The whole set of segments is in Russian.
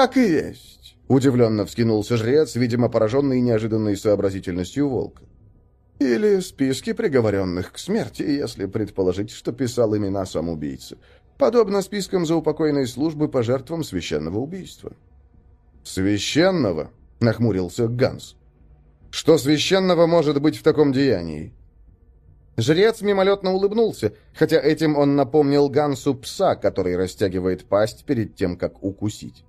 «Так и есть», — удивленно вскинулся жрец, видимо, пораженный неожиданной сообразительностью волка. «Или списки приговоренных к смерти, если предположить, что писал имена сам убийца. Подобно спискам заупокойной службы по жертвам священного убийства». «Священного?» — нахмурился Ганс. «Что священного может быть в таком деянии?» Жрец мимолетно улыбнулся, хотя этим он напомнил Гансу пса, который растягивает пасть перед тем, как укусить.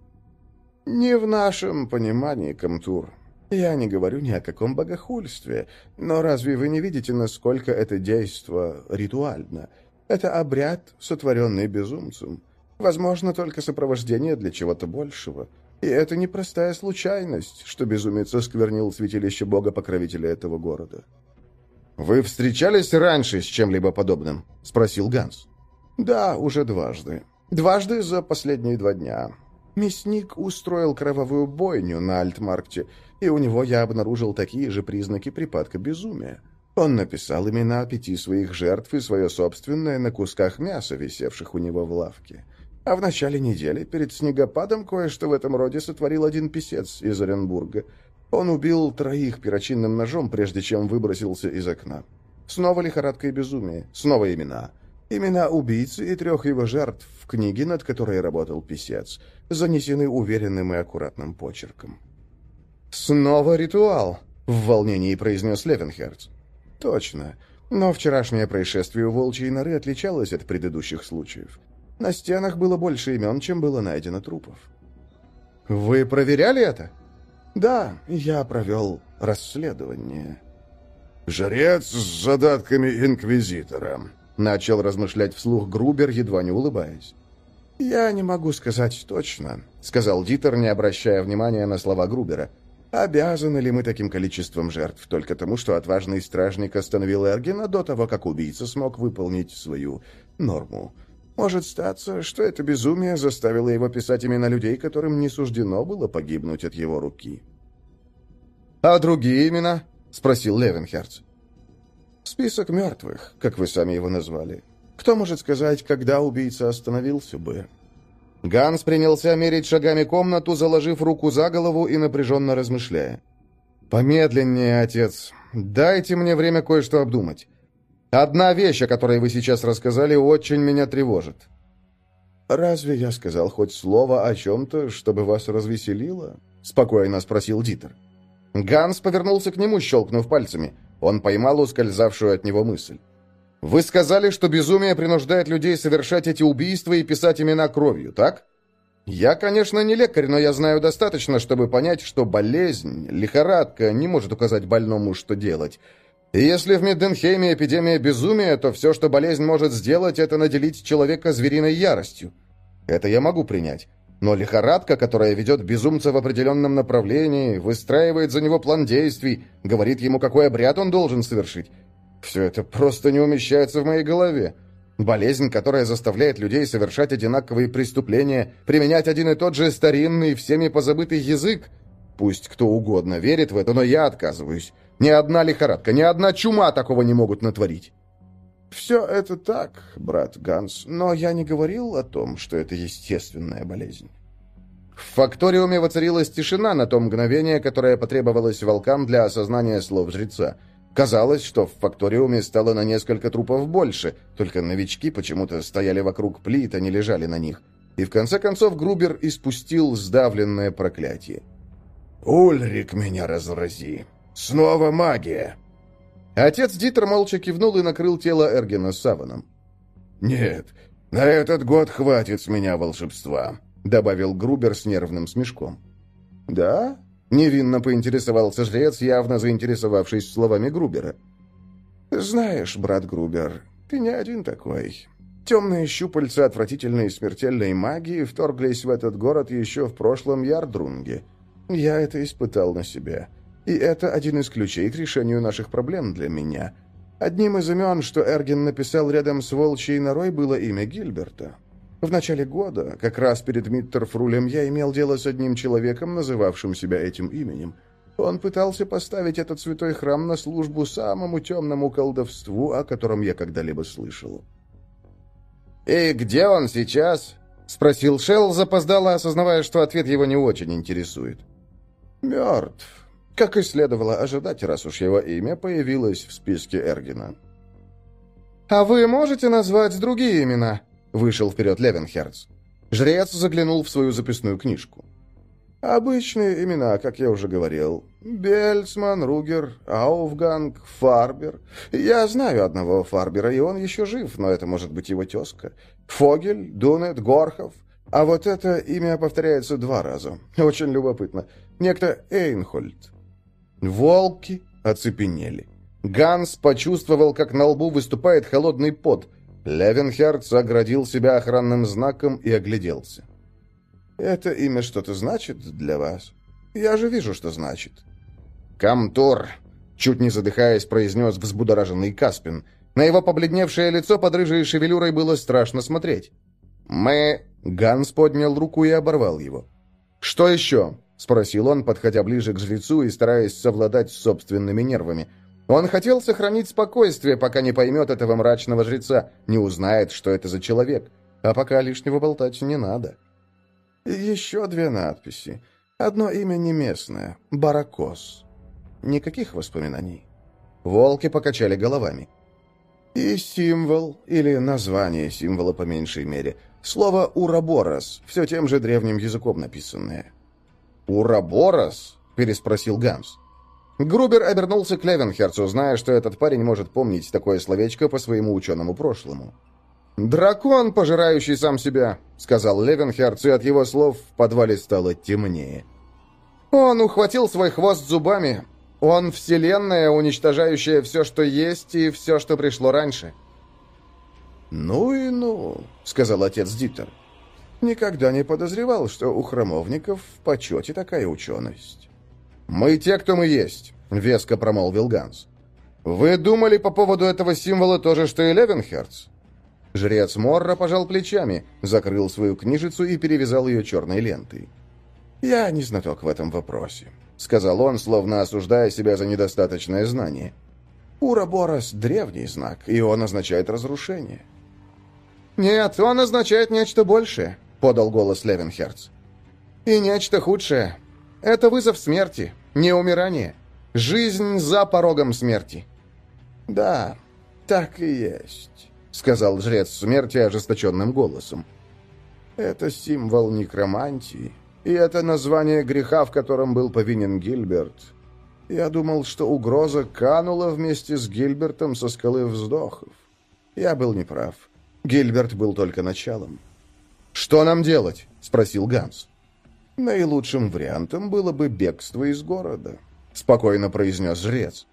«Не в нашем понимании, Камтур. Я не говорю ни о каком богохульстве, но разве вы не видите, насколько это действо ритуально? Это обряд, сотворенный безумцем. Возможно, только сопровождение для чего-то большего. И это не простая случайность, что безумец осквернил святилище бога-покровителя этого города». «Вы встречались раньше с чем-либо подобным?» — спросил Ганс. «Да, уже дважды. Дважды за последние два дня. Мясник устроил кровавую бойню на Альтмаркте, и у него я обнаружил такие же признаки припадка безумия. Он написал имена пяти своих жертв и свое собственное на кусках мяса, висевших у него в лавке. А в начале недели, перед снегопадом, кое-что в этом роде сотворил один писец из Оренбурга — он убил троих перочинным ножом, прежде чем выбросился из окна. Снова лихорадка и безумие. Снова имена. Имена убийцы и трех его жертв в книге, над которой работал писец, занесены уверенным и аккуратным почерком. «Снова ритуал», — в волнении произнес Левенхерц. «Точно. Но вчерашнее происшествие у Волчьей норы отличалось от предыдущих случаев. На стенах было больше имен, чем было найдено трупов». «Вы проверяли это?» Да, я провел расследование. «Жрец с задатками инквизитора», — начал размышлять вслух Грубер, едва не улыбаясь. «Я не могу сказать точно», — сказал Дитер, не обращая внимания на слова Грубера. «Обязаны ли мы таким количеством жертв только тому, что отважный стражник остановил Эргена до того, как убийца смог выполнить свою норму? Может статься, что это безумие заставило его писать имена людей, которым не суждено было погибнуть от его руки. «А другие имена?» — спросил Левенхерц. «Список мертвых, как вы сами его назвали. Кто может сказать, когда убийца остановился бы?» Ганс принялся мерить шагами комнату, заложив руку за голову и напряженно размышляя. «Помедленнее, отец. Дайте мне время кое-что обдумать. Одна вещь, о которой вы сейчас рассказали, очень меня тревожит». «Разве я сказал хоть слово о чем-то, чтобы вас развеселило?» — спокойно спросил Дитер. Ганс повернулся к нему, щелкнув пальцами. Он поймал ускользавшую от него мысль. «Вы сказали, что безумие принуждает людей совершать эти убийства и писать имена кровью, так? Я, конечно, не лекарь, но я знаю достаточно, чтобы понять, что болезнь, лихорадка не может указать больному, что делать». И если в Мидденхейме эпидемия безумия, то все, что болезнь может сделать, это наделить человека звериной яростью. Это я могу принять. Но лихорадка, которая ведет безумца в определенном направлении, выстраивает за него план действий, говорит ему, какой обряд он должен совершить. Все это просто не умещается в моей голове. Болезнь, которая заставляет людей совершать одинаковые преступления, применять один и тот же старинный, всеми позабытый язык. Пусть кто угодно верит в это, но я отказываюсь. Ни одна лихорадка, ни одна чума такого не могут натворить. Все это так, брат Ганс, но я не говорил о том, что это естественная болезнь. В факториуме воцарилась тишина на то мгновение, которое потребовалось волкам для осознания слов жреца. Казалось, что в факториуме стало на несколько трупов больше, только новички почему-то стояли вокруг плит, а не лежали на них. И в конце концов Грубер испустил сдавленное проклятие. «Ульрик, меня разрази! Снова магия!» Отец Дитер молча кивнул и накрыл тело Эргена саваном. «Нет, на этот год хватит с меня волшебства», — добавил Грубер с нервным смешком. «Да?» — невинно поинтересовался жрец, явно заинтересовавшись словами Грубера. «Знаешь, брат Грубер, ты не один такой. Темные щупальца отвратительной и смертельной магии вторглись в этот город еще в прошлом Ярдрунге. Я это испытал на себе». И это один из ключей к решению наших проблем для меня. Одним из имен, что Эрген написал рядом с волчьей норой, было имя Гильберта. В начале года, как раз перед Миттерфрулем, я имел дело с одним человеком, называвшим себя этим именем. Он пытался поставить этот святой храм на службу самому темному колдовству, о котором я когда-либо слышал. «И где он сейчас?» — спросил Шелл, запоздало, осознавая, что ответ его не очень интересует. «Мертв. Как и следовало ожидать, раз уж его имя появилось в списке Эргена». «А вы можете назвать другие имена?» — вышел вперед Левенхерц. Жрец заглянул в свою записную книжку. «Обычные имена, как я уже говорил. Бельцман, Ругер, Ауфганг, Фарбер. Я знаю одного Фарбера, и он еще жив, но это может быть его тезка. Фогель, Дунет, Горхов. А вот это имя повторяется два раза. Очень любопытно. Некто Эйнхольд». Волки оцепенели. Ганс почувствовал, как на лбу выступает холодный пот. Левенхерц оградил себя охранным знаком и огляделся. «Это имя что-то значит для вас? Я же вижу, что значит». «Камтор», — чуть не задыхаясь, произнес взбудораженный Каспин. На его побледневшее лицо под рыжей шевелюрой было страшно смотреть. «Мы...» — Ганс поднял руку и оборвал его. «Что еще?» — спросил он, подходя ближе к жрецу и стараясь совладать с собственными нервами. Он хотел сохранить спокойствие, пока не поймет этого мрачного жреца, не узнает, что это за человек. А пока лишнего болтать не надо. Еще две надписи. Одно имя не местное — Баракос. Никаких воспоминаний. Волки покачали головами. И символ, или название символа по меньшей мере. Слово «ураборос», все тем же древним языком написанное. «Ураборос?» — переспросил Ганс. Грубер обернулся к Левенхерцу, зная, что этот парень может помнить такое словечко по своему ученому прошлому. «Дракон, пожирающий сам себя», — сказал Левенхерц, и от его слов в подвале стало темнее. «Он ухватил свой хвост зубами. Он вселенная, уничтожающая все, что есть, и все, что пришло раньше». «Ну и ну», — сказал отец Диттер. «Никогда не подозревал, что у храмовников в почете такая ученость». «Мы те, кто мы есть», — веско промолвил Ганс. «Вы думали по поводу этого символа то же, что и Левенхерц?» Жрец Морра пожал плечами, закрыл свою книжицу и перевязал ее черной лентой. «Я не знаток в этом вопросе», — сказал он, словно осуждая себя за недостаточное знание. «Ураборос — древний знак, и он означает разрушение». «Нет, он означает нечто большее», — подал голос Левенхерц. «И нечто худшее. Это вызов смерти. Не умирание. Жизнь за порогом смерти. Да, так и есть, сказал жрец смерти ожесточенным голосом. Это символ некромантии, и это название греха, в котором был повинен Гильберт. Я думал, что угроза канула вместе с Гильбертом со скалы вздохов. Я был неправ. Гильберт был только началом. «Что нам делать?» — спросил Ганс. Наилучшим вариантом было бы бегство из города, спокойно произнес жрец.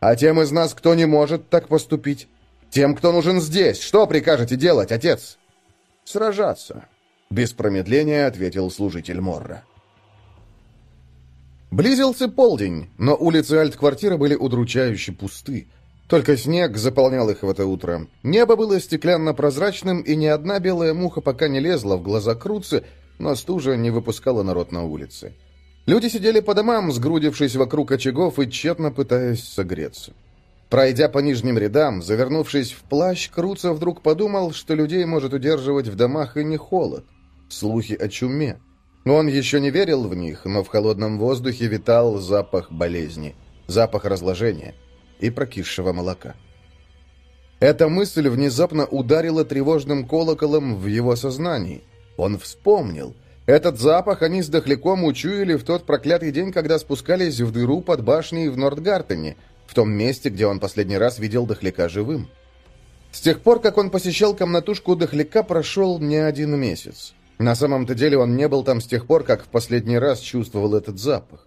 А тем из нас, кто не может так поступить? Тем, кто нужен здесь, что прикажете делать, отец? Сражаться, без промедления ответил служитель Морра. Близился полдень, но улицы альт-квартиры были удручающе пусты. Только снег заполнял их в это утро. Небо было стеклянно-прозрачным, и ни одна белая муха пока не лезла в глаза Круцы, но стужа не выпускала народ на улицы. Люди сидели по домам, сгрудившись вокруг очагов и тщетно пытаясь согреться. Пройдя по нижним рядам, завернувшись в плащ, Круца вдруг подумал, что людей может удерживать в домах и не холод. Слухи о чуме. Он еще не верил в них, но в холодном воздухе витал запах болезни, запах разложения и прокисшего молока. Эта мысль внезапно ударила тревожным колоколом в его сознании – он вспомнил. Этот запах они с Дохляком учуяли в тот проклятый день, когда спускались в дыру под башней в Нордгартене, в том месте, где он последний раз видел Дохляка живым. С тех пор, как он посещал комнатушку Дохляка, прошел не один месяц. На самом-то деле он не был там с тех пор, как в последний раз чувствовал этот запах.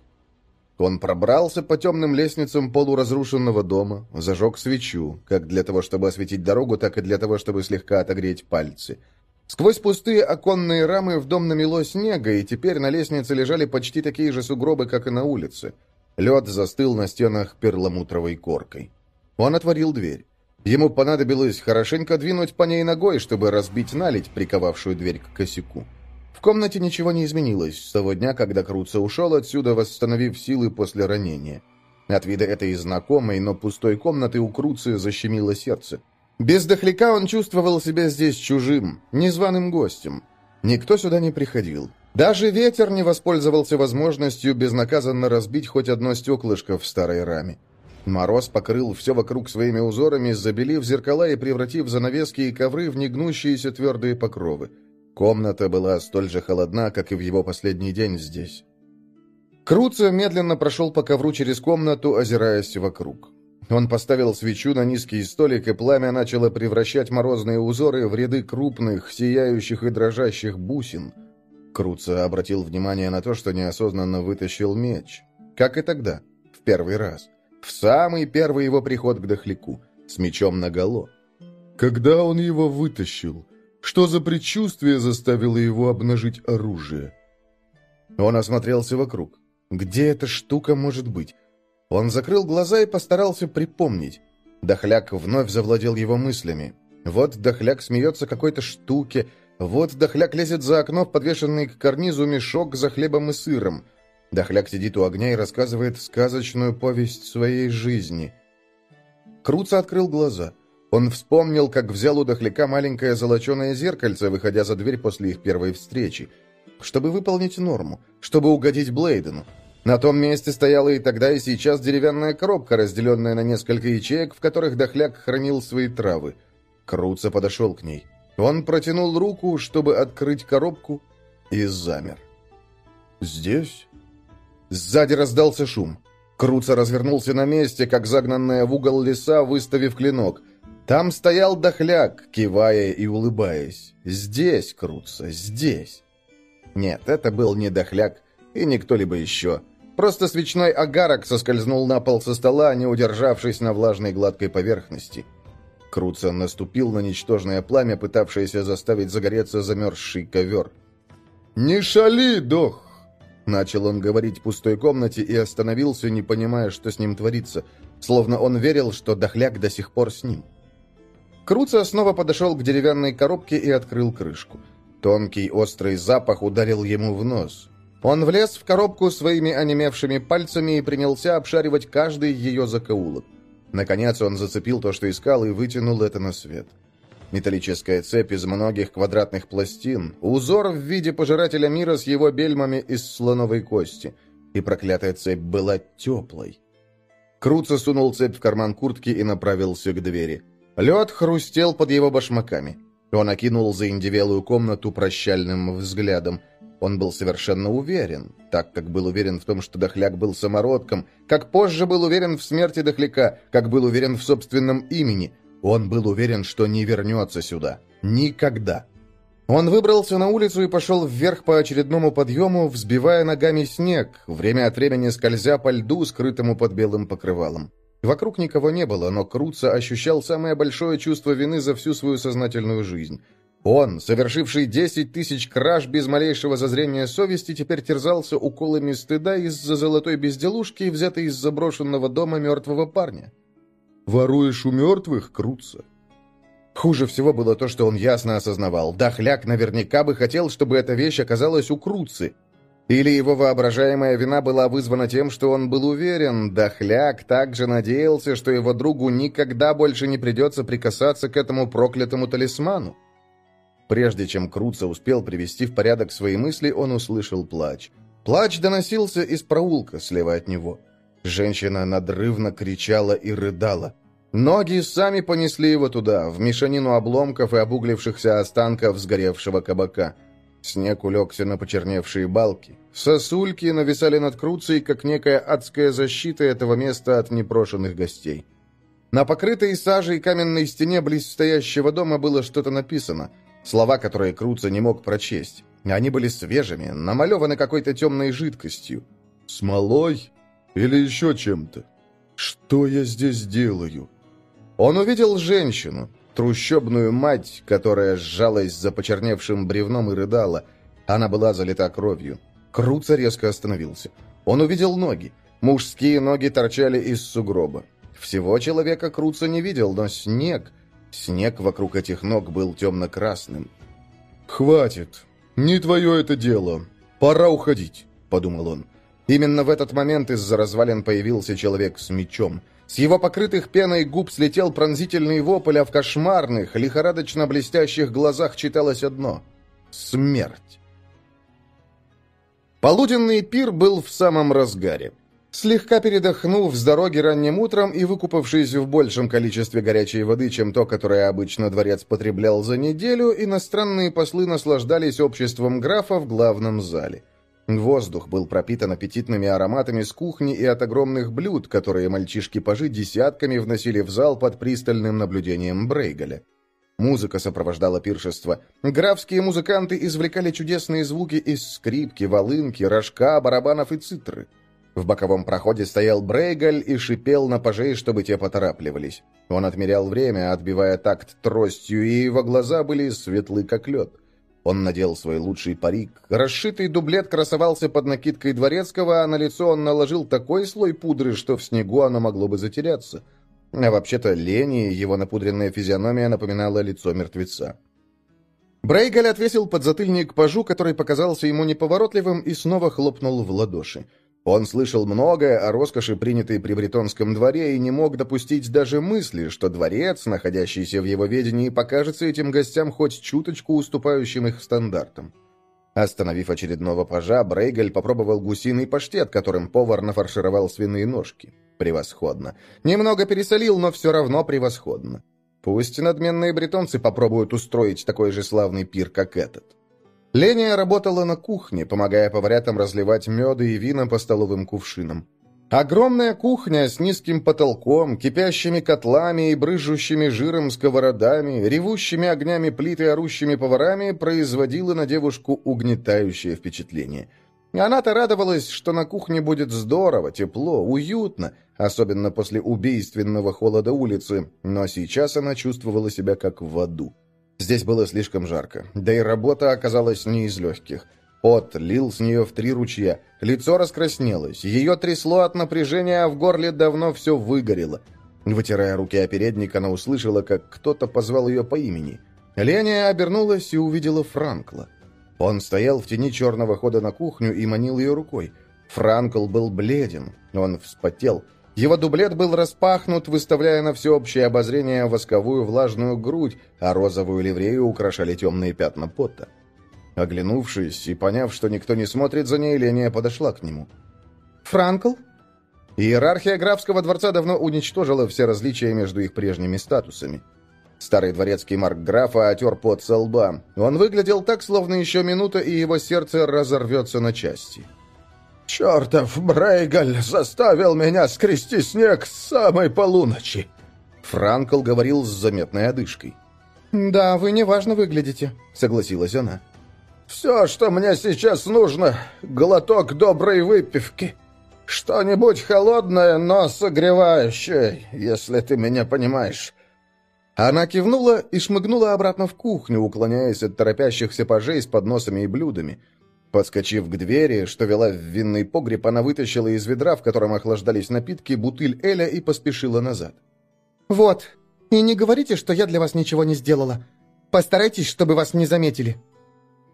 Он пробрался по темным лестницам полуразрушенного дома, зажег свечу, как для того, чтобы осветить дорогу, так и для того, чтобы слегка отогреть пальцы – Сквозь пустые оконные рамы в дом намело снега, и теперь на лестнице лежали почти такие же сугробы, как и на улице. Лед застыл на стенах перламутровой коркой. Он отворил дверь. Ему понадобилось хорошенько двинуть по ней ногой, чтобы разбить наледь, приковавшую дверь к косяку. В комнате ничего не изменилось с того дня, когда Круца ушел отсюда, восстановив силы после ранения. От вида этой знакомой, но пустой комнаты у Круцы защемило сердце. Без дохляка он чувствовал себя здесь чужим, незваным гостем. Никто сюда не приходил. Даже ветер не воспользовался возможностью безнаказанно разбить хоть одно стеклышко в старой раме. Мороз покрыл все вокруг своими узорами, забелив зеркала и превратив занавески и ковры в негнущиеся твердые покровы. Комната была столь же холодна, как и в его последний день здесь. Круца медленно прошел по ковру через комнату, озираясь вокруг. Он поставил свечу на низкий столик, и пламя начало превращать морозные узоры в ряды крупных, сияющих и дрожащих бусин. Круца обратил внимание на то, что неосознанно вытащил меч. Как и тогда, в первый раз. В самый первый его приход к дохляку, с мечом наголо. Когда он его вытащил? Что за предчувствие заставило его обнажить оружие? Он осмотрелся вокруг. Где эта штука может быть? Он закрыл глаза и постарался припомнить. Дохляк вновь завладел его мыслями. Вот Дохляк смеется какой-то штуке, вот Дохляк лезет за окно в подвешенный к карнизу мешок за хлебом и сыром. Дохляк сидит у огня и рассказывает сказочную повесть своей жизни. Круца открыл глаза. Он вспомнил, как взял у Дохляка маленькое золоченое зеркальце, выходя за дверь после их первой встречи. Чтобы выполнить норму, чтобы угодить Блейдену. На том месте стояла и тогда, и сейчас деревянная коробка, разделенная на несколько ячеек, в которых дохляк хранил свои травы. Круца подошел к ней. Он протянул руку, чтобы открыть коробку, и замер. «Здесь?» Сзади раздался шум. Круца развернулся на месте, как загнанная в угол леса, выставив клинок. Там стоял дохляк, кивая и улыбаясь. «Здесь, Круца, здесь!» Нет, это был не дохляк и не кто-либо еще. Просто свечной агарок соскользнул на пол со стола, не удержавшись на влажной гладкой поверхности. Круца наступил на ничтожное пламя, пытавшееся заставить загореться замерзший ковер. «Не шали, дох!» Начал он говорить в пустой комнате и остановился, не понимая, что с ним творится, словно он верил, что дохляк до сих пор с ним. Круца снова подошел к деревянной коробке и открыл крышку. Тонкий острый запах ударил ему в нос. Он влез в коробку своими онемевшими пальцами и принялся обшаривать каждый ее закоулок. Наконец он зацепил то, что искал, и вытянул это на свет. Металлическая цепь из многих квадратных пластин, узор в виде пожирателя мира с его бельмами из слоновой кости. И проклятая цепь была теплой. Круца сунул цепь в карман куртки и направился к двери. Лед хрустел под его башмаками. Он окинул заиндевелую комнату прощальным взглядом – он был совершенно уверен, так как был уверен в том, что Дохляк был самородком, как позже был уверен в смерти Дохляка, как был уверен в собственном имени. Он был уверен, что не вернется сюда. Никогда. Он выбрался на улицу и пошел вверх по очередному подъему, взбивая ногами снег, время от времени скользя по льду, скрытому под белым покрывалом. Вокруг никого не было, но Круца ощущал самое большое чувство вины за всю свою сознательную жизнь. Он, совершивший десять тысяч краж без малейшего зазрения совести, теперь терзался уколами стыда из-за золотой безделушки, взятой из заброшенного дома мертвого парня. «Воруешь у мертвых, Круца?» Хуже всего было то, что он ясно осознавал. Дохляк наверняка бы хотел, чтобы эта вещь оказалась у Круцы. Или его воображаемая вина была вызвана тем, что он был уверен, Дохляк также надеялся, что его другу никогда больше не придется прикасаться к этому проклятому талисману. Прежде чем Круца успел привести в порядок свои мысли, он услышал плач. Плач доносился из проулка слева от него. Женщина надрывно кричала и рыдала. Ноги сами понесли его туда, в мешанину обломков и обуглившихся останков сгоревшего кабака. Снег улегся на почерневшие балки. Сосульки нависали над Круцей, как некая адская защита этого места от непрошенных гостей. На покрытой сажей каменной стене близ стоящего дома было что-то написано — Слова, которые Круца не мог прочесть. Они были свежими, намалеваны какой-то темной жидкостью. Смолой? Или еще чем-то? Что я здесь делаю? Он увидел женщину, трущобную мать, которая сжалась за почерневшим бревном и рыдала. Она была залита кровью. Круца резко остановился. Он увидел ноги. Мужские ноги торчали из сугроба. Всего человека Круца не видел, но снег... Снег вокруг этих ног был темно-красным. «Хватит! Не твое это дело! Пора уходить!» — подумал он. Именно в этот момент из-за развалин появился человек с мечом. С его покрытых пеной губ слетел пронзительный вопль, а в кошмарных, лихорадочно блестящих глазах читалось одно. смерть. Полуденный пир был в самом разгаре. Слегка передохнув с дороги ранним утром и выкупавшись в большем количестве горячей воды, чем то, которое обычно дворец потреблял за неделю, иностранные послы наслаждались обществом графа в главном зале. Воздух был пропитан аппетитными ароматами с кухни и от огромных блюд, которые мальчишки-пажи десятками вносили в зал под пристальным наблюдением Брейгаля. Музыка сопровождала пиршество. Графские музыканты извлекали чудесные звуки из скрипки, волынки, рожка, барабанов и цитры. В боковом проходе стоял Брейгаль и шипел на пажей, чтобы те поторапливались. Он отмерял время, отбивая такт тростью, и его глаза были светлы, как лед. Он надел свой лучший парик. Расшитый дублет красовался под накидкой дворецкого, а на лицо он наложил такой слой пудры, что в снегу оно могло бы затеряться. А вообще-то Лени, его напудренная физиономия напоминала лицо мертвеца. Брейгаль отвесил подзатыльник пажу, который показался ему неповоротливым, и снова хлопнул в ладоши. Он слышал многое о роскоши, принятой при Бретонском дворе, и не мог допустить даже мысли, что дворец, находящийся в его ведении, покажется этим гостям хоть чуточку уступающим их стандартам. Остановив очередного пажа, Брейгель попробовал гусиный паштет, которым повар нафаршировал свиные ножки. Превосходно. Немного пересолил, но все равно превосходно. Пусть надменные бретонцы попробуют устроить такой же славный пир, как этот. Леня работала на кухне, помогая поварятам разливать меды и вина по столовым кувшинам. Огромная кухня с низким потолком, кипящими котлами и брыжущими жиром сковородами, ревущими огнями плит и орущими поварами производила на девушку угнетающее впечатление. Она-то радовалась, что на кухне будет здорово, тепло, уютно, особенно после убийственного холода улицы, но сейчас она чувствовала себя как в аду. Здесь было слишком жарко, да и работа оказалась не из легких. Пот лил с нее в три ручья, лицо раскраснелось, ее трясло от напряжения, а в горле давно все выгорело. Вытирая руки о передник, она услышала, как кто-то позвал ее по имени. Леня обернулась и увидела Франкла. Он стоял в тени черного хода на кухню и манил ее рукой. Франкл был бледен, он вспотел, его дублет был распахнут, выставляя на всеобщее обозрение восковую влажную грудь, а розовую ливрею украшали темные пятна пота. Оглянувшись и поняв, что никто не смотрит за ней, Леня подошла к нему. «Франкл?» Иерархия графского дворца давно уничтожила все различия между их прежними статусами. Старый дворецкий марк графа отер пот со лба. Он выглядел так, словно еще минута, и его сердце разорвется на части. «Чертов Брейгаль заставил меня скрести снег с самой полуночи!» Франкл говорил с заметной одышкой. «Да, вы неважно выглядите», — согласилась она. «Все, что мне сейчас нужно, глоток доброй выпивки. Что-нибудь холодное, но согревающее, если ты меня понимаешь». Она кивнула и шмыгнула обратно в кухню, уклоняясь от торопящихся пажей с подносами и блюдами. Подскочив к двери, что вела в винный погреб, она вытащила из ведра, в котором охлаждались напитки, бутыль Эля и поспешила назад. «Вот. И не говорите, что я для вас ничего не сделала. Постарайтесь, чтобы вас не заметили».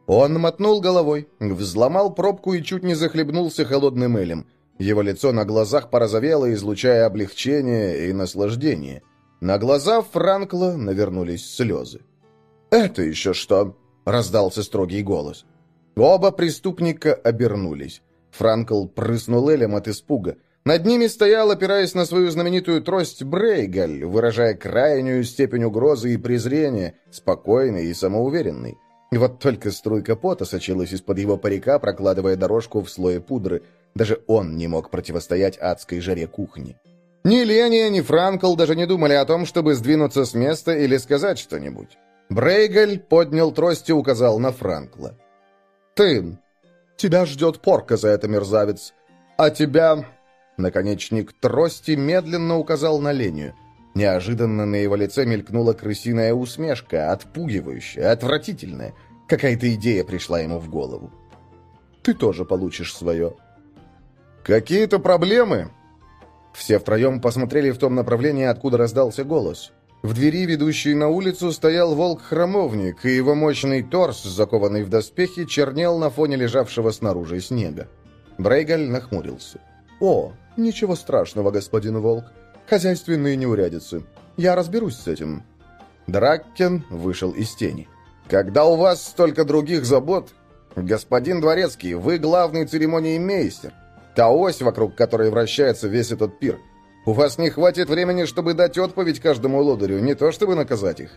Он мотнул головой, взломал пробку и чуть не захлебнулся холодным Элем. Его лицо на глазах порозовело, излучая облегчение и наслаждение. На глаза Франкла навернулись слезы. «Это еще что?» — раздался строгий голос. Оба преступника обернулись. Франкл прыснул Элем от испуга. Над ними стоял, опираясь на свою знаменитую трость, Брейгаль, выражая крайнюю степень угрозы и презрения, спокойный и самоуверенный. И вот только струйка пота сочилась из-под его парика, прокладывая дорожку в слое пудры. Даже он не мог противостоять адской жаре кухни. Ни Леня, ни Франкл даже не думали о том, чтобы сдвинуться с места или сказать что-нибудь. Брейгаль поднял трость и указал на Франкла. Ты! Тебя ждет порка за это, мерзавец. А тебя...» Наконечник трости медленно указал на Леню. Неожиданно на его лице мелькнула крысиная усмешка, отпугивающая, отвратительная. Какая-то идея пришла ему в голову. «Ты тоже получишь свое». «Какие-то проблемы?» Все втроем посмотрели в том направлении, откуда раздался голос. В двери, ведущей на улицу, стоял волк-храмовник, и его мощный торс, закованный в доспехи, чернел на фоне лежавшего снаружи снега. Брейгаль нахмурился. «О, ничего страшного, господин волк. Хозяйственные неурядицы. Я разберусь с этим». Драккен вышел из тени. Когда у вас столько других забот, господин Дворецкий, вы главный церемонии мейстер, та ось, вокруг которой вращается весь этот пир. У вас не хватит времени, чтобы дать отповедь каждому лодырю, не то чтобы наказать их».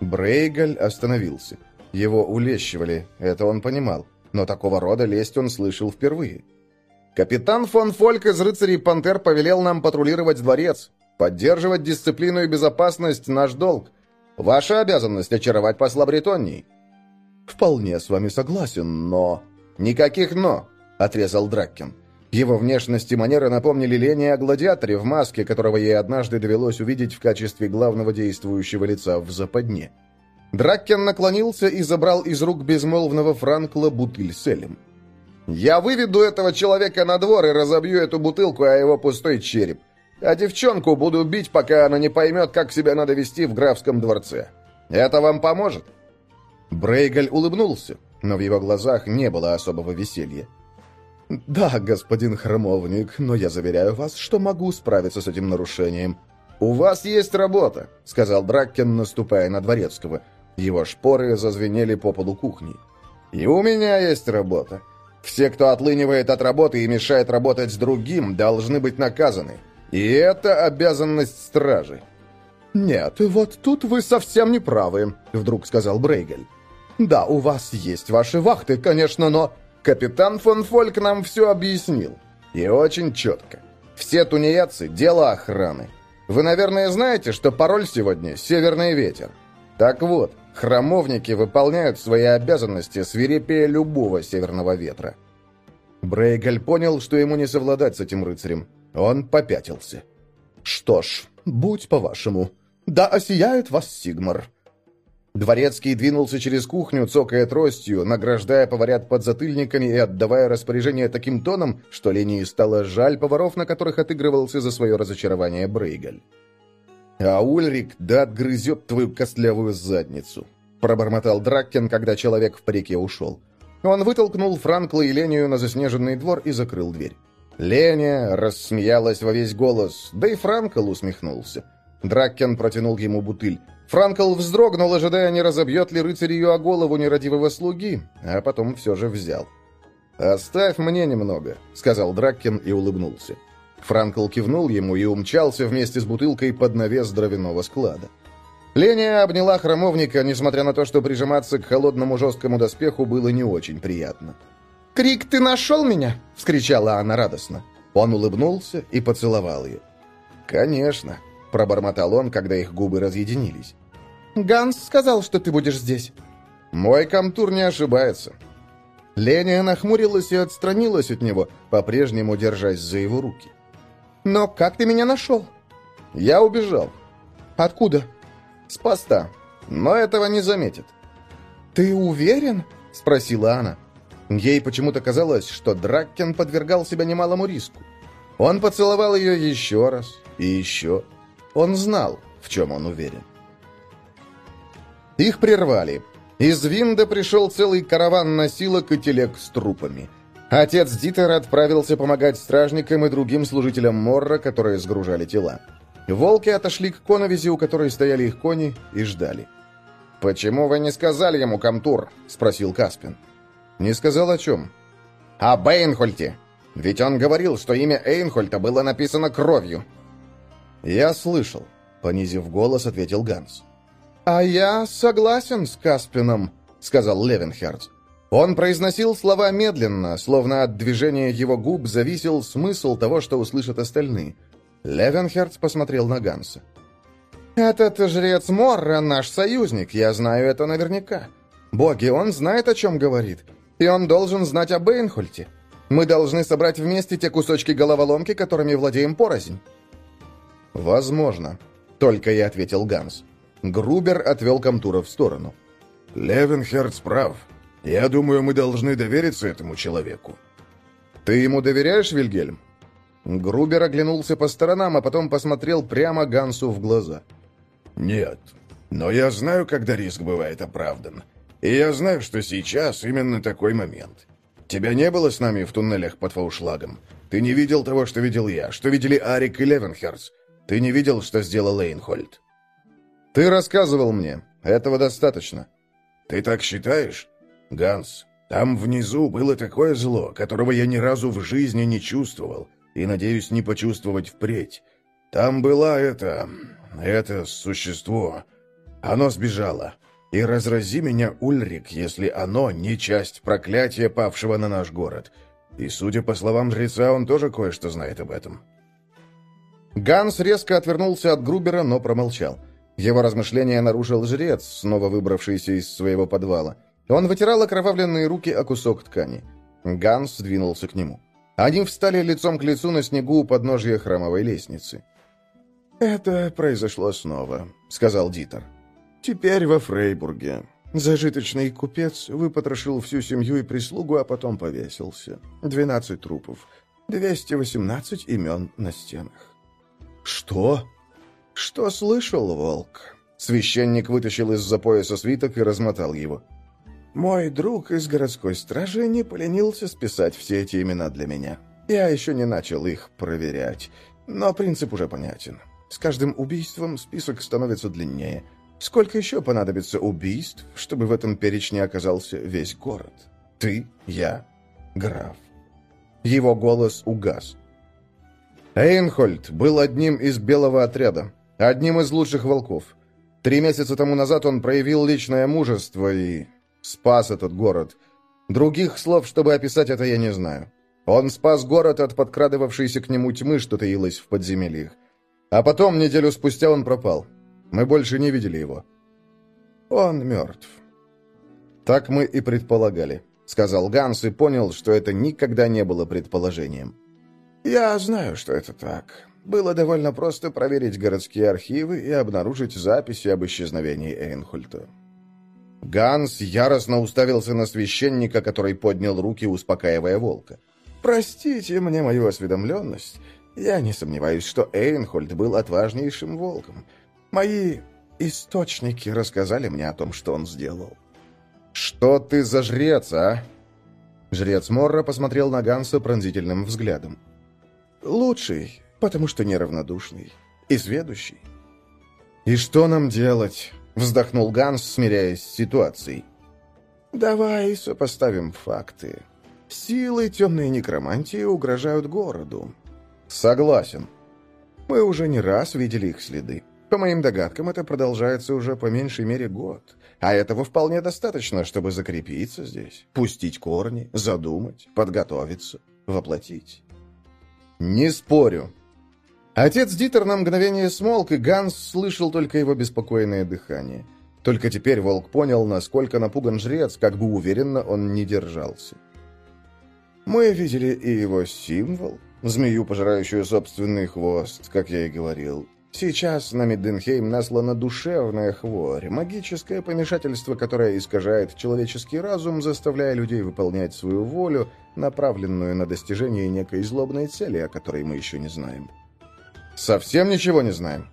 Брейгаль остановился. Его улещивали, это он понимал, но такого рода лесть он слышал впервые. «Капитан фон Фольк из рыцарей Пантер повелел нам патрулировать дворец. Поддерживать дисциплину и безопасность – наш долг. Ваша обязанность – очаровать посла Бретонии». «Вполне с вами согласен, но...» «Никаких «но», — отрезал Драккин. Его внешность и манеры напомнили Лене о гладиаторе в маске, которого ей однажды довелось увидеть в качестве главного действующего лица в западне. Драккен наклонился и забрал из рук безмолвного Франкла бутыль с Элем. «Я выведу этого человека на двор и разобью эту бутылку, а его пустой череп. А девчонку буду бить, пока она не поймет, как себя надо вести в графском дворце. Это вам поможет?» Брейгаль улыбнулся, но в его глазах не было особого веселья. «Да, господин храмовник, но я заверяю вас, что могу справиться с этим нарушением». «У вас есть работа», — сказал Драккен, наступая на Дворецкого. Его шпоры зазвенели по полу кухни. «И у меня есть работа. Все, кто отлынивает от работы и мешает работать с другим, должны быть наказаны. И это обязанность стражи. «Нет, вот тут вы совсем не правы», — вдруг сказал Брейгель. «Да, у вас есть ваши вахты, конечно, но...» Капитан фон Фольк нам все объяснил. И очень четко. Все тунеядцы — дело охраны. Вы, наверное, знаете, что пароль сегодня — «Северный ветер». Так вот, храмовники выполняют свои обязанности свирепее любого северного ветра. Брейгель понял, что ему не совладать с этим рыцарем. Он попятился. «Что ж, будь по-вашему. Да осияет вас Сигмар». Дворецкий двинулся через кухню, цокая тростью, награждая поварят подзатыльниками и отдавая распоряжение таким тоном, что Лении стало жаль поваров, на которых отыгрывался за свое разочарование Брейгаль. «А Ульрик да отгрызет твою костлявую задницу», — пробормотал Драккен, когда человек в парике ушел. Он вытолкнул Франкла и Лению на заснеженный двор и закрыл дверь. Леня рассмеялась во весь голос, да и Франкл усмехнулся. Драккен протянул ему бутыль. Франкл вздрогнул, ожидая, не разобьет ли рыцарь ее о голову нерадивого слуги, а потом все же взял. «Оставь мне немного», — сказал Драккен и улыбнулся. Франкл кивнул ему и умчался вместе с бутылкой под навес дровяного склада. Леня обняла храмовника, несмотря на то, что прижиматься к холодному жесткому доспеху было не очень приятно. «Крик, ты нашел меня?» — вскричала она радостно. Он улыбнулся и поцеловал ее. «Конечно», — пробормотал он, когда их губы разъединились. «Ганс сказал, что ты будешь здесь». «Мой комтур не ошибается». Леня нахмурилась и отстранилась от него, по-прежнему держась за его руки. «Но как ты меня нашел?» «Я убежал». «Откуда?» «С поста. Но этого не заметит». «Ты уверен?» — спросила она. Ей почему-то казалось, что Драккен подвергал себя немалому риску. Он поцеловал ее еще раз и еще. Он знал, в чем он уверен. Их прервали. Из Винда пришел целый караван носилок и телег с трупами. Отец Дитер отправился помогать стражникам и другим служителям Морра, которые сгружали тела. Волки отошли к коновизе, у которой стояли их кони, и ждали. «Почему вы не сказали ему, Камтур?» — спросил Каспин. «Не сказал о чем?» «О Бейнхольте. Ведь он говорил, что имя Эйнхольта было написано кровью». «Я слышал», — понизив голос, ответил Ганс. «А я согласен с Каспином», — сказал Левенхерц. Он произносил слова медленно, словно от движения его губ зависел смысл того, что услышат остальные. Левенхерц посмотрел на Ганса. «Этот жрец Морра наш союзник, я знаю это наверняка. Боги, он знает, о чем говорит. И он должен знать о Бейнхольте. Мы должны собрать вместе те кусочки головоломки, которыми владеем порознь». «Возможно», — только и ответил Ганс. Грубер отвел Камтура в сторону. «Левенхерц прав. Я думаю, мы должны довериться этому человеку». «Ты ему доверяешь, Вильгельм?» Грубер оглянулся по сторонам, а потом посмотрел прямо Гансу в глаза. «Нет. Но я знаю, когда риск бывает оправдан. И я знаю, что сейчас именно такой момент. Тебя не было с нами в туннелях под Фаушлагом. Ты не видел того, что видел я, что видели Арик и Левенхерц. Ты не видел, что сделал Эйнхольд. Ты рассказывал мне. Этого достаточно. Ты так считаешь? Ганс, там внизу было такое зло, которого я ни разу в жизни не чувствовал, и, надеюсь, не почувствовать впредь. Там была это... это существо. Оно сбежало. И разрази меня, Ульрик, если оно не часть проклятия, павшего на наш город. И, судя по словам жреца, он тоже кое-что знает об этом. Ганс резко отвернулся от Грубера, но промолчал. Его размышления нарушил жрец, снова выбравшийся из своего подвала. Он вытирал окровавленные руки о кусок ткани. Ганс двинулся к нему. Они встали лицом к лицу на снегу у подножия храмовой лестницы. «Это произошло снова», — сказал Дитер. «Теперь во Фрейбурге. Зажиточный купец выпотрошил всю семью и прислугу, а потом повесился. Двенадцать трупов. Двести восемнадцать имен на стенах. «Что?» «Что слышал, волк?» Священник вытащил из-за пояса свиток и размотал его. «Мой друг из городской стражи не поленился списать все эти имена для меня. Я еще не начал их проверять, но принцип уже понятен. С каждым убийством список становится длиннее. Сколько еще понадобится убийств, чтобы в этом перечне оказался весь город? Ты, я, граф». Его голос угас. Эйнхольд был одним из белого отряда, одним из лучших волков. Три месяца тому назад он проявил личное мужество и спас этот город. Других слов, чтобы описать это, я не знаю. Он спас город от подкрадывавшейся к нему тьмы, что таилось в подземельях. А потом, неделю спустя, он пропал. Мы больше не видели его. Он мертв. Так мы и предполагали, сказал Ганс и понял, что это никогда не было предположением. «Я знаю, что это так. Было довольно просто проверить городские архивы и обнаружить записи об исчезновении Эйнхольта». Ганс яростно уставился на священника, который поднял руки, успокаивая волка. «Простите мне мою осведомленность. Я не сомневаюсь, что Эйнхольд был отважнейшим волком. Мои источники рассказали мне о том, что он сделал». «Что ты за жрец, а?» Жрец Морра посмотрел на Ганса пронзительным взглядом. Лучший, потому что неравнодушный. И сведущий. «И что нам делать?» — вздохнул Ганс, смиряясь с ситуацией. «Давай сопоставим факты. Силы темной некромантии угрожают городу». «Согласен. Мы уже не раз видели их следы. По моим догадкам, это продолжается уже по меньшей мере год. А этого вполне достаточно, чтобы закрепиться здесь, пустить корни, задумать, подготовиться, воплотить. «Не спорю». Отец Дитер на мгновение смолк, и Ганс слышал только его беспокойное дыхание. Только теперь волк понял, насколько напуган жрец, как бы уверенно он не держался. «Мы видели и его символ, змею, пожирающую собственный хвост, как я и говорил. Сейчас на Мидденхейм наслана душевная хворь, магическое помешательство, которое искажает человеческий разум, заставляя людей выполнять свою волю, направленную на достижение некой злобной цели, о которой мы еще не знаем. Совсем ничего не знаем?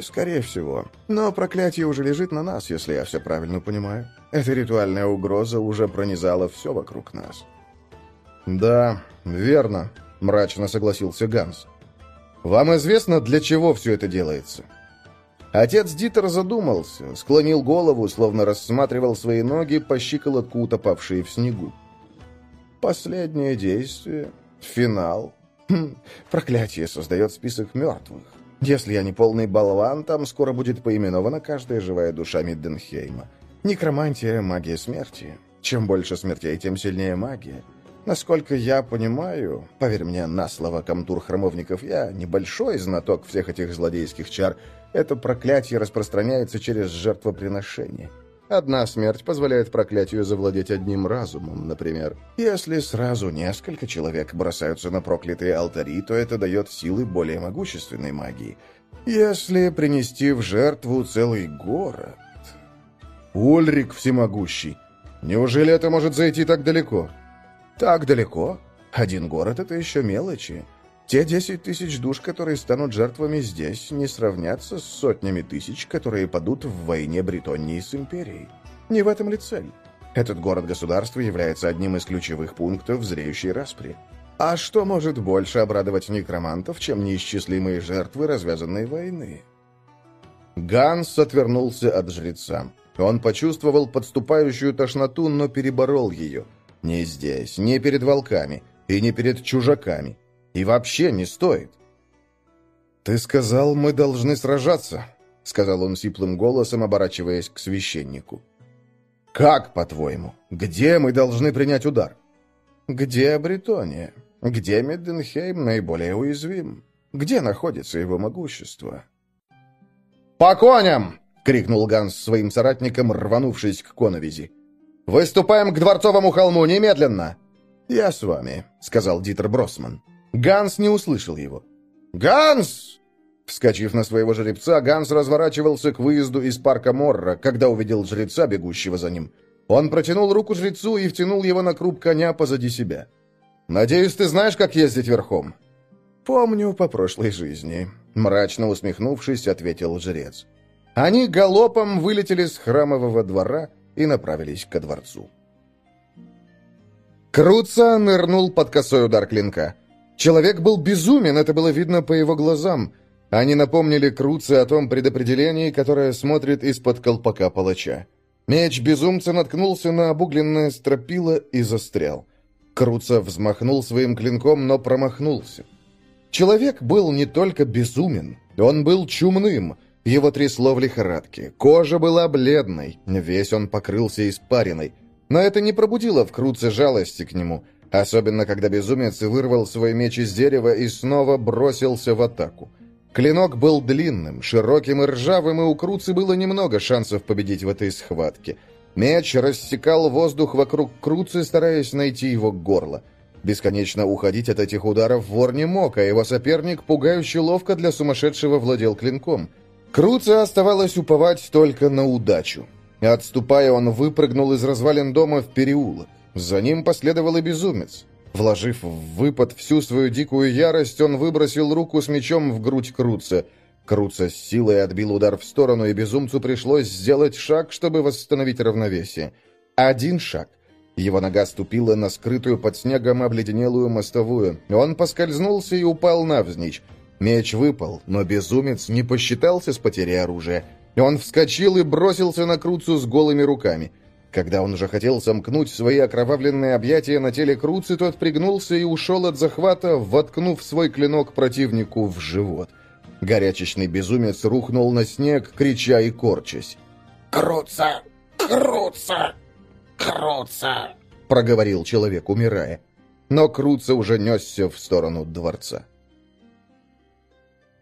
Скорее всего. Но проклятие уже лежит на нас, если я все правильно понимаю. Эта ритуальная угроза уже пронизала все вокруг нас. Да, верно, мрачно согласился Ганс. Вам известно, для чего все это делается?» Отец Дитер задумался, склонил голову, словно рассматривал свои ноги по щиколотку, утопавшие в снегу. «Последнее действие. Финал. Хм, проклятие создает список мертвых. Если я не полный болван, там скоро будет поименована каждая живая душа Мидденхейма. Некромантия — магия смерти. Чем больше смертей, тем сильнее магия. Насколько я понимаю, поверь мне на слово, комтур храмовников, я небольшой знаток всех этих злодейских чар. Это проклятие распространяется через жертвоприношение. Одна смерть позволяет проклятию завладеть одним разумом, например. Если сразу несколько человек бросаются на проклятые алтари, то это дает силы более могущественной магии. Если принести в жертву целый город... Ульрик всемогущий. Неужели это может зайти так далеко? Так далеко? Один город — это еще мелочи. Те десять тысяч душ, которые станут жертвами здесь, не сравнятся с сотнями тысяч, которые падут в войне Бретонии с Империей. Не в этом ли цель? Этот город-государство является одним из ключевых пунктов зреющей распри. А что может больше обрадовать некромантов, чем неисчислимые жертвы развязанной войны? Ганс отвернулся от жреца. Он почувствовал подступающую тошноту, но переборол ее. Не здесь, не перед волками и не перед чужаками. И вообще не стоит. «Ты сказал, мы должны сражаться», — сказал он сиплым голосом, оборачиваясь к священнику. «Как, по-твоему? Где мы должны принять удар?» «Где Бретония? Где Медденхейм наиболее уязвим? Где находится его могущество?» «По коням!» — крикнул Ганс своим соратникам, рванувшись к коновизи. «Выступаем к Дворцовому холму немедленно!» «Я с вами», — сказал Дитер Броссман. Ганс не услышал его. «Ганс!» Вскочив на своего жеребца, Ганс разворачивался к выезду из парка Морра, когда увидел жреца, бегущего за ним. Он протянул руку жрецу и втянул его на круп коня позади себя. «Надеюсь, ты знаешь, как ездить верхом?» «Помню по прошлой жизни», — мрачно усмехнувшись, ответил жрец. Они галопом вылетели с храмового двора и направились ко дворцу. Круца нырнул под косой удар клинка. Человек был безумен, это было видно по его глазам. Они напомнили Круце о том предопределении, которое смотрит из-под колпака палача. Меч безумца наткнулся на обугленное стропило и застрял. Круца взмахнул своим клинком, но промахнулся. Человек был не только безумен, он был чумным. Его трясло в лихорадке. Кожа была бледной, весь он покрылся испариной. Но это не пробудило в Круце жалости к нему, особенно когда безумец вырвал свой меч из дерева и снова бросился в атаку. Клинок был длинным, широким и ржавым, и у Круцы было немного шансов победить в этой схватке. Меч рассекал воздух вокруг Круцы, стараясь найти его горло. Бесконечно уходить от этих ударов вор не мог, а его соперник пугающе ловко для сумасшедшего владел клинком. Круце оставалось уповать только на удачу. Отступая, он выпрыгнул из развалин дома в переулок. За ним последовал и безумец. Вложив в выпад всю свою дикую ярость, он выбросил руку с мечом в грудь Круца. Круца с силой отбил удар в сторону, и безумцу пришлось сделать шаг, чтобы восстановить равновесие. Один шаг. Его нога ступила на скрытую под снегом обледенелую мостовую. Он поскользнулся и упал навзничь. Меч выпал, но безумец не посчитался с потерей оружия. Он вскочил и бросился на Круцу с голыми руками. Когда он уже хотел сомкнуть свои окровавленные объятия на теле Круцы, тот пригнулся и ушел от захвата, воткнув свой клинок противнику в живот. Горячечный безумец рухнул на снег, крича и корчась. «Круца! Круца! Круца!» — проговорил человек, умирая. Но Круца уже несся в сторону дворца.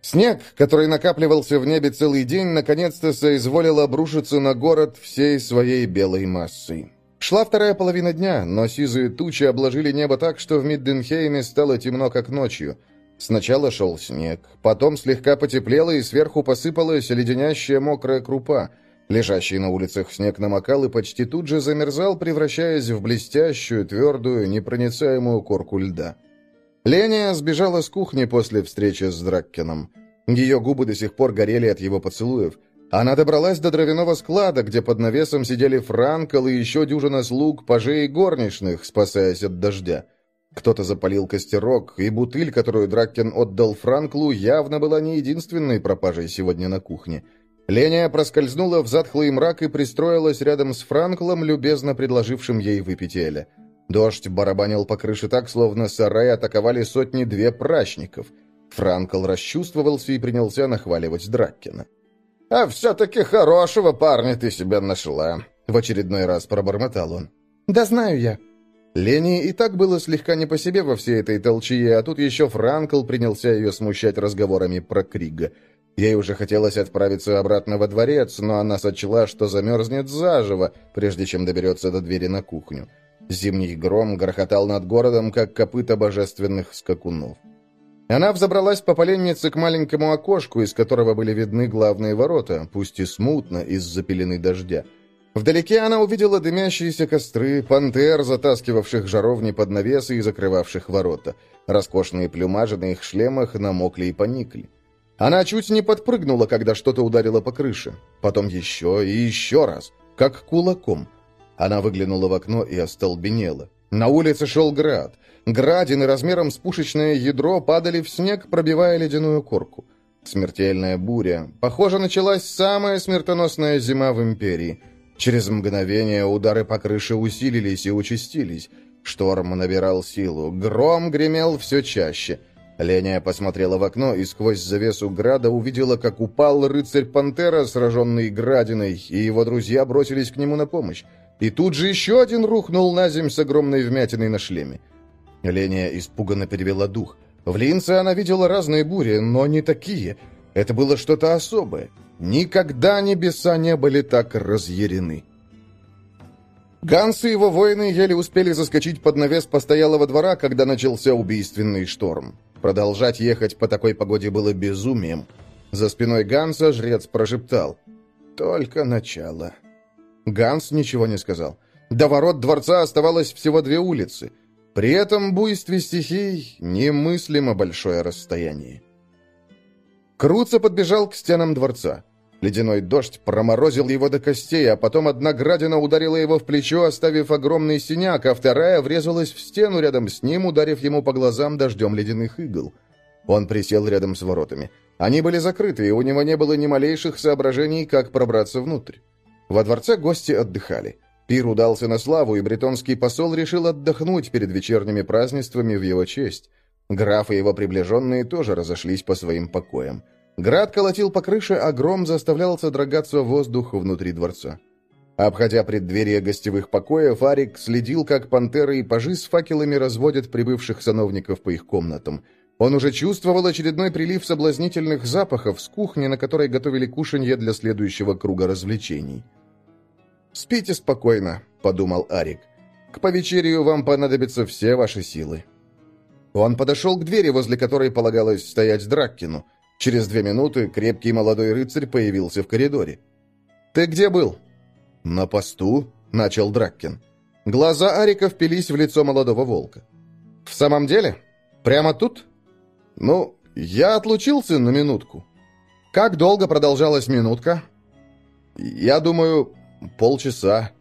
Снег, который накапливался в небе целый день, наконец-то соизволил обрушиться на город всей своей белой массой. Шла вторая половина дня, но сизые тучи обложили небо так, что в Мидденхейме стало темно, как ночью. Сначала шел снег, потом слегка потеплело, и сверху посыпалась леденящая мокрая крупа. Лежащий на улицах снег намокал и почти тут же замерзал, превращаясь в блестящую, твердую, непроницаемую корку льда. Леня сбежала с кухни после встречи с Драккином. Ее губы до сих пор горели от его поцелуев. Она добралась до дровяного склада, где под навесом сидели Франкл и еще дюжина слуг, пажей и горничных, спасаясь от дождя. Кто-то запалил костерок, и бутыль, которую Драккен отдал Франклу, явно была не единственной пропажей сегодня на кухне. Леня проскользнула в затхлый мрак и пристроилась рядом с Франклом, любезно предложившим ей выпить эля. Дождь барабанил по крыше так, словно сарай атаковали сотни-две прачников. Франкл расчувствовался и принялся нахваливать Драккина. «А все-таки хорошего парня ты себя нашла», — в очередной раз пробормотал он. «Да знаю я». Лени и так было слегка не по себе во всей этой толчье, а тут еще Франкл принялся ее смущать разговорами про Крига. Ей уже хотелось отправиться обратно во дворец, но она сочла, что замерзнет заживо, прежде чем доберется до двери на кухню. Зимний гром грохотал над городом, как копыта божественных скакунов. Она взобралась по поленнице к маленькому окошку, из которого были видны главные ворота, пусть и смутно из-за пелены дождя. Вдалеке она увидела дымящиеся костры, пантер, затаскивавших жаровни под навесы и закрывавших ворота. Роскошные плюмажи на их шлемах намокли и поникли. Она чуть не подпрыгнула, когда что-то ударило по крыше. Потом еще и еще раз, как кулаком – она выглянула в окно и остолбенела. На улице шел град. Градины размером с пушечное ядро падали в снег, пробивая ледяную корку. Смертельная буря. Похоже, началась самая смертоносная зима в Империи. Через мгновение удары по крыше усилились и участились. Шторм набирал силу. Гром гремел все чаще. Леня посмотрела в окно и сквозь завесу града увидела, как упал рыцарь-пантера, сраженный градиной, и его друзья бросились к нему на помощь. И тут же еще один рухнул на земь с огромной вмятиной на шлеме. Леня испуганно перевела дух. В Линце она видела разные бури, но не такие. Это было что-то особое. Никогда небеса не были так разъярены. Ганс и его воины еле успели заскочить под навес постоялого двора, когда начался убийственный шторм. Продолжать ехать по такой погоде было безумием. За спиной Ганса жрец прошептал. «Только начало». Ганс ничего не сказал. До ворот дворца оставалось всего две улицы. При этом буйстве стихий немыслимо большое расстояние. Круца подбежал к стенам дворца. Ледяной дождь проморозил его до костей, а потом одна градина ударила его в плечо, оставив огромный синяк, а вторая врезалась в стену рядом с ним, ударив ему по глазам дождем ледяных игл. Он присел рядом с воротами. Они были закрыты, и у него не было ни малейших соображений, как пробраться внутрь. Во дворце гости отдыхали. Пир удался на славу, и бретонский посол решил отдохнуть перед вечерними празднествами в его честь. Граф и его приближенные тоже разошлись по своим покоям. Град колотил по крыше, а гром заставлял содрогаться воздух внутри дворца. Обходя преддверие гостевых покоев, Арик следил, как пантеры и пажи с факелами разводят прибывших сановников по их комнатам. Он уже чувствовал очередной прилив соблазнительных запахов с кухни, на которой готовили кушанье для следующего круга развлечений. «Спите спокойно», — подумал Арик. «К повечерию вам понадобятся все ваши силы». Он подошел к двери, возле которой полагалось стоять Драккину. Через две минуты крепкий молодой рыцарь появился в коридоре. «Ты где был?» «На посту», — начал Драккин. Глаза Арика впились в лицо молодого волка. «В самом деле? Прямо тут?» «Ну, я отлучился на минутку». «Как долго продолжалась минутка?» «Я думаю, полчаса».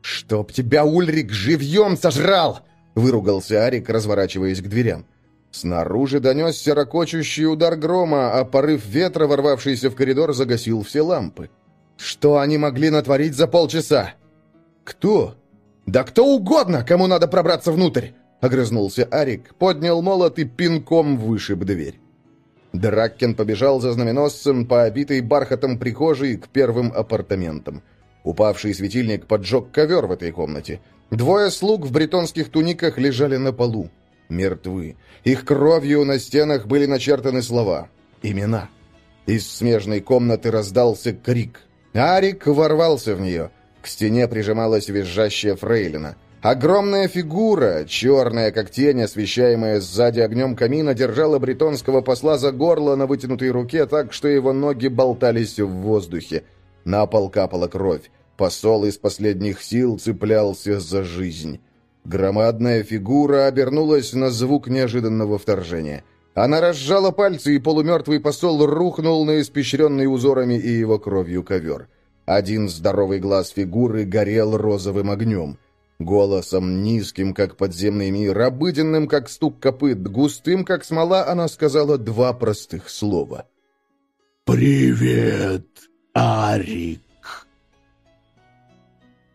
«Чтоб тебя Ульрик живьем сожрал!» — выругался Арик, разворачиваясь к дверям. Снаружи донесся ракочущий удар грома, а порыв ветра, ворвавшийся в коридор, загасил все лампы. «Что они могли натворить за полчаса?» «Кто?» «Да кто угодно, кому надо пробраться внутрь!» Огрызнулся Арик, поднял молот и пинком вышиб дверь. Драккен побежал за знаменосцем по обитой бархатом прихожей к первым апартаментам. Упавший светильник поджег ковер в этой комнате. Двое слуг в бретонских туниках лежали на полу мертвы. Их кровью на стенах были начертаны слова. Имена. Из смежной комнаты раздался крик. Арик ворвался в нее. К стене прижималась визжащая фрейлина. Огромная фигура, черная как тень, освещаемая сзади огнем камина, держала бретонского посла за горло на вытянутой руке так, что его ноги болтались в воздухе. На пол капала кровь. Посол из последних сил цеплялся за жизнь. Громадная фигура обернулась на звук неожиданного вторжения. Она разжала пальцы, и полумертвый посол рухнул на испещренный узорами и его кровью ковер. Один здоровый глаз фигуры горел розовым огнем. Голосом низким, как подземный мир, обыденным, как стук копыт, густым, как смола, она сказала два простых слова. «Привет, Арик!»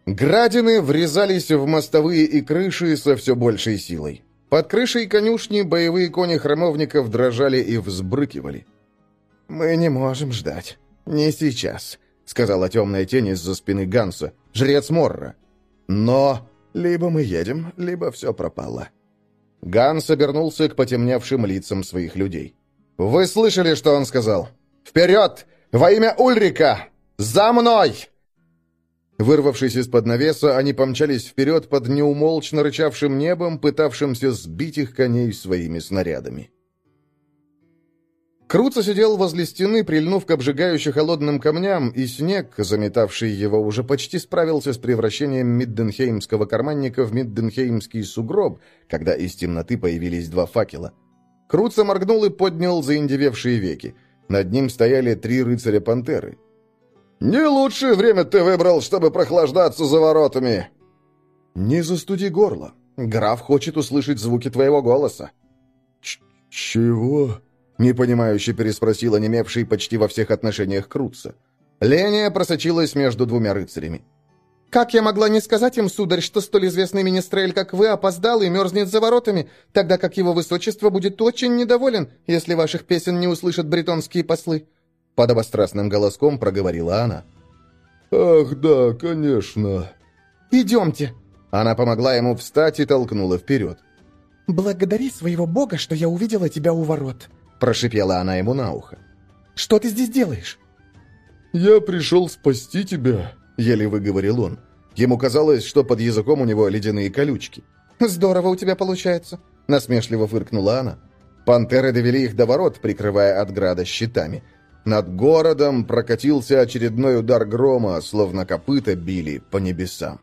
Градины врезались в мостовые и крыши со все большей силой. Под крышей конюшни боевые кони храмовников дрожали и взбрыкивали. «Мы не можем ждать. Не сейчас», — сказала темная тень из-за спины Ганса, жрец Морра. «Но либо мы едем, либо все пропало». Ганс обернулся к потемневшим лицам своих людей. «Вы слышали, что он сказал? Вперед! Во имя Ульрика! За мной!» Вырвавшись из-под навеса, они помчались вперед под неумолчно рычавшим небом, пытавшимся сбить их коней своими снарядами. Круца сидел возле стены, прильнув к обжигающе холодным камням, и снег, заметавший его, уже почти справился с превращением мидденхеймского карманника в мидденхеймский сугроб, когда из темноты появились два факела. Круца моргнул и поднял заиндевевшие веки. Над ним стояли три рыцаря-пантеры. «Не лучшее время ты выбрал, чтобы прохлаждаться за воротами!» «Не застуди горло. Граф хочет услышать звуки твоего голоса». Ч «Чего?» — непонимающе переспросила немевший почти во всех отношениях Круца. Ления просочилась между двумя рыцарями. «Как я могла не сказать им, сударь, что столь известный министрель, как вы, опоздал и мерзнет за воротами, тогда как его высочество будет очень недоволен, если ваших песен не услышат бретонские послы?» Подобострастным голоском проговорила она. «Ах, да, конечно». «Идемте». Она помогла ему встать и толкнула вперед. «Благодари своего бога, что я увидела тебя у ворот», — прошипела она ему на ухо. «Что ты здесь делаешь?» «Я пришел спасти тебя», — еле выговорил он. Ему казалось, что под языком у него ледяные колючки. «Здорово у тебя получается», — насмешливо фыркнула она. Пантеры довели их до ворот, прикрывая от града щитами. Над городом прокатился очередной удар грома, словно копыта били по небесам.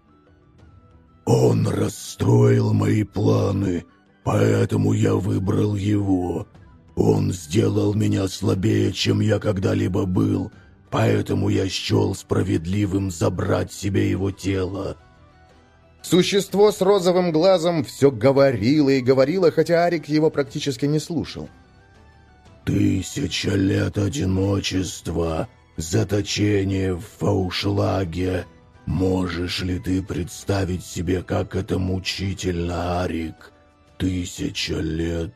«Он расстроил мои планы, поэтому я выбрал его. Он сделал меня слабее, чем я когда-либо был, поэтому я счел справедливым забрать себе его тело». Существо с розовым глазом все говорило и говорило, хотя Арик его практически не слушал. «Тысяча лет одиночества, заточение в фаушлаге. Можешь ли ты представить себе, как это мучительно, Арик? Тысяча лет...»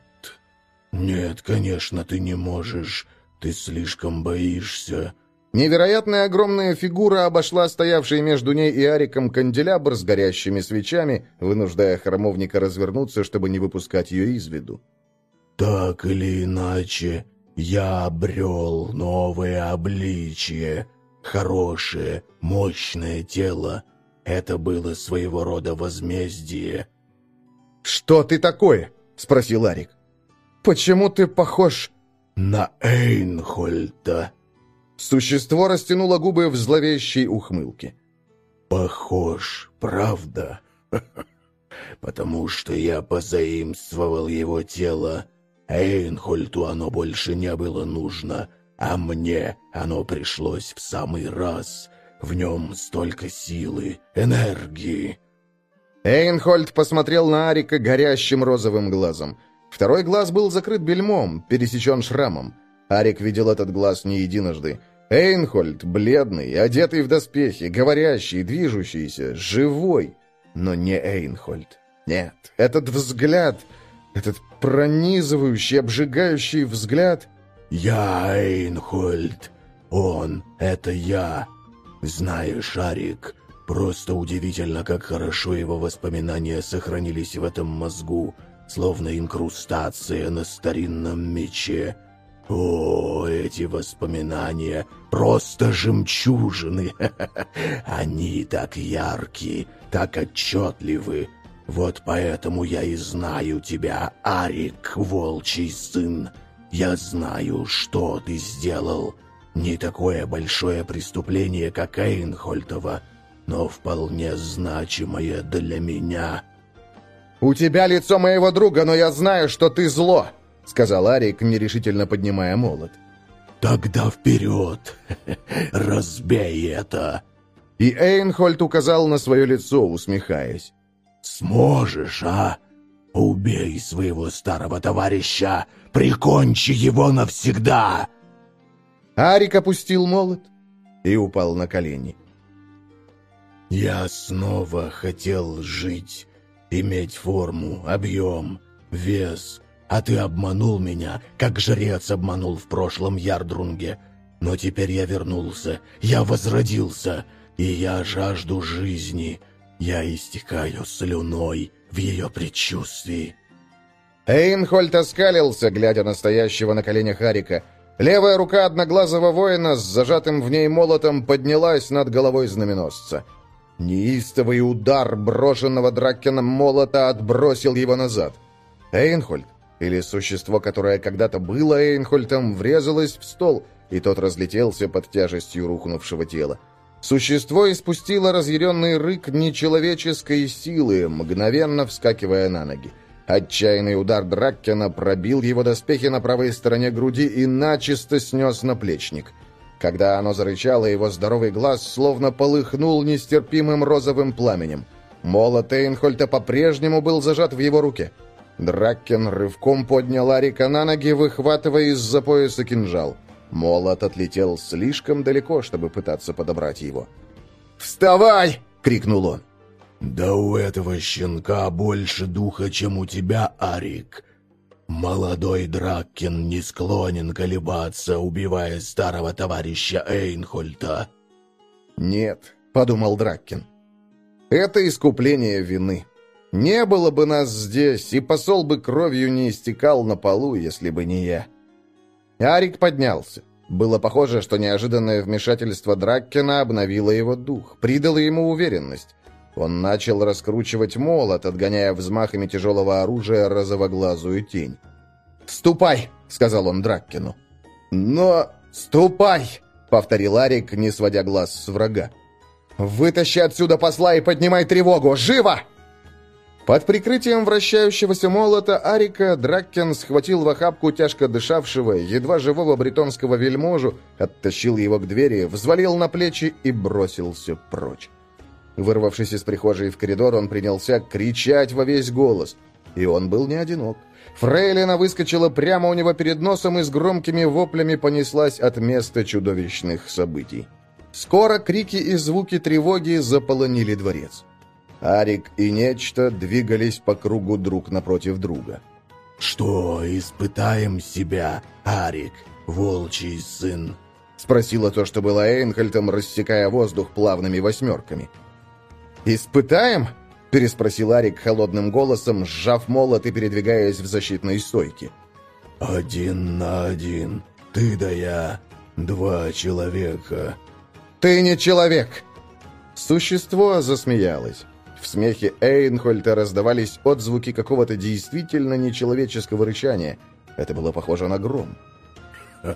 «Нет, конечно, ты не можешь. Ты слишком боишься. Невероятная огромная фигура обошла стоявший между ней и Ариком канделябр с горящими свечами, вынуждая храмовника развернуться, чтобы не выпускать ее из виду. «Так или иначе, я обрел новое обличие, хорошее, мощное тело. Это было своего рода возмездие». «Что ты такое?» — спросил Арик. «Почему ты похож...» «На Эйнхольда», Существо растянуло губы в зловещей ухмылке. «Похож, правда? Потому что я позаимствовал его тело. Эйнхольту оно больше не было нужно, а мне оно пришлось в самый раз. В нем столько силы, энергии». Эйнхольд посмотрел на Арика горящим розовым глазом. Второй глаз был закрыт бельмом, пересечен шрамом. Арик видел этот глаз не единожды. Эйнхольд, бледный, одетый в доспехи, говорящий, движущийся, живой. Но не Эйнхольд. Нет, этот взгляд, этот пронизывающий, обжигающий взгляд... «Я Эйнхольд. Он — это я. Знаешь, Арик, просто удивительно, как хорошо его воспоминания сохранились в этом мозгу, словно инкрустация на старинном мече». О, эти воспоминания просто жемчужины. Они так яркие, так отчетливы. Вот поэтому я и знаю тебя, Арик, волчий сын. Я знаю, что ты сделал. Не такое большое преступление, как Эйнхольтова, но вполне значимое для меня. «У тебя лицо моего друга, но я знаю, что ты зло!» Сказал Арик, нерешительно поднимая молот. «Тогда вперед! Разбей это!» И Эйнхольд указал на свое лицо, усмехаясь. «Сможешь, а? Убей своего старого товарища! Прикончи его навсегда!» Арик опустил молот и упал на колени. «Я снова хотел жить, иметь форму, объем, вес, а ты обманул меня, как жрец обманул в прошлом Ярдрунге. Но теперь я вернулся, я возродился, и я жажду жизни. Я истекаю слюной в ее предчувствии». Эйнхольд оскалился, глядя на стоящего на коленях Харика. Левая рука одноглазого воина с зажатым в ней молотом поднялась над головой знаменосца. Неистовый удар брошенного Драккеном молота отбросил его назад. Эйнхольд или существо, которое когда-то было Эйнхольтом, врезалось в стол, и тот разлетелся под тяжестью рухнувшего тела. Существо испустило разъяренный рык нечеловеческой силы, мгновенно вскакивая на ноги. Отчаянный удар Драккена пробил его доспехи на правой стороне груди и начисто снес наплечник. Когда оно зарычало, его здоровый глаз словно полыхнул нестерпимым розовым пламенем. Молот Эйнхольта по-прежнему был зажат в его руке. Драккен рывком поднял Арика на ноги, выхватывая из-за пояса кинжал. Молот отлетел слишком далеко, чтобы пытаться подобрать его. «Вставай!» — крикнул он. «Да у этого щенка больше духа, чем у тебя, Арик. Молодой Драккин не склонен колебаться, убивая старого товарища Эйнхольта». «Нет», — подумал Драккин. «Это искупление вины. Не было бы нас здесь, и посол бы кровью не истекал на полу, если бы не я». Арик поднялся. Было похоже, что неожиданное вмешательство Драккена обновило его дух, придало ему уверенность. Он начал раскручивать молот, отгоняя взмахами тяжелого оружия розовоглазую тень. «Ступай!» — сказал он Драккену. «Но... ступай!» — повторил Арик, не сводя глаз с врага. «Вытащи отсюда посла и поднимай тревогу! Живо!» Под прикрытием вращающегося молота Арика Драккен схватил в охапку тяжко дышавшего, едва живого бретонского вельможу, оттащил его к двери, взвалил на плечи и бросился прочь. Вырвавшись из прихожей в коридор, он принялся кричать во весь голос. И он был не одинок. Фрейлина выскочила прямо у него перед носом и с громкими воплями понеслась от места чудовищных событий. Скоро крики и звуки тревоги заполонили дворец. Арик и Нечто двигались по кругу друг напротив друга. «Что, испытаем себя, Арик, волчий сын?» Спросила то, что было Эйнхальтом, рассекая воздух плавными восьмерками. «Испытаем?» — переспросил Арик холодным голосом, сжав молот и передвигаясь в защитной стойке. «Один на один. Ты да я. Два человека». «Ты не человек!» Существо засмеялось. В смехе Эйнхольта раздавались отзвуки какого-то действительно нечеловеческого рычания. Это было похоже на гром.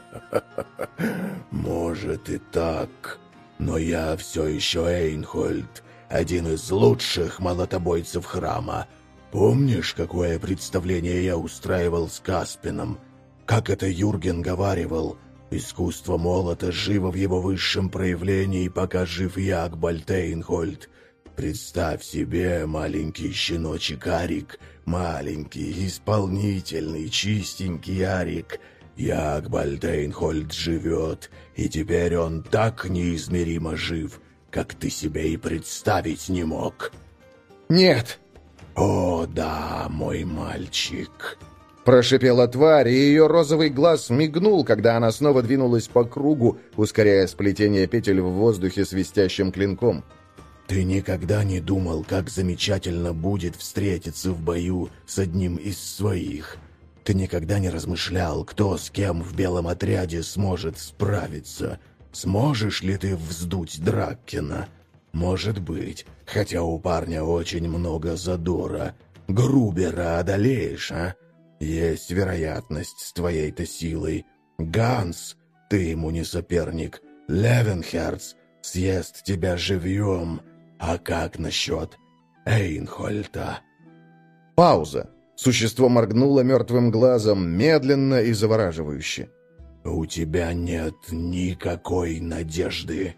«Может и так, но я все еще Эйнхольд, один из лучших молотобойцев храма. Помнишь, какое представление я устраивал с Каспином? Как это Юрген говаривал?» Искусство молота живо в его высшем проявлении, пока жив я, Бальтейнхольд. Представь себе, маленький щеночек Арик, маленький, исполнительный, чистенький Арик. Ягбаль Дейнхольд живет, и теперь он так неизмеримо жив, как ты себе и представить не мог. «Нет!» «О, да, мой мальчик!» Прошипела тварь, и ее розовый глаз мигнул, когда она снова двинулась по кругу, ускоряя сплетение петель в воздухе свистящим клинком. Ты никогда не думал, как замечательно будет встретиться в бою с одним из своих. Ты никогда не размышлял, кто с кем в белом отряде сможет справиться. Сможешь ли ты вздуть Драккина? Может быть, хотя у парня очень много задора. Грубера одолеешь, а? Есть вероятность с твоей-то силой. Ганс, ты ему не соперник. Левенхерц съест тебя живьем. «А как насчет Эйнхольта?» Пауза. Существо моргнуло мертвым глазом, медленно и завораживающе. «У тебя нет никакой надежды».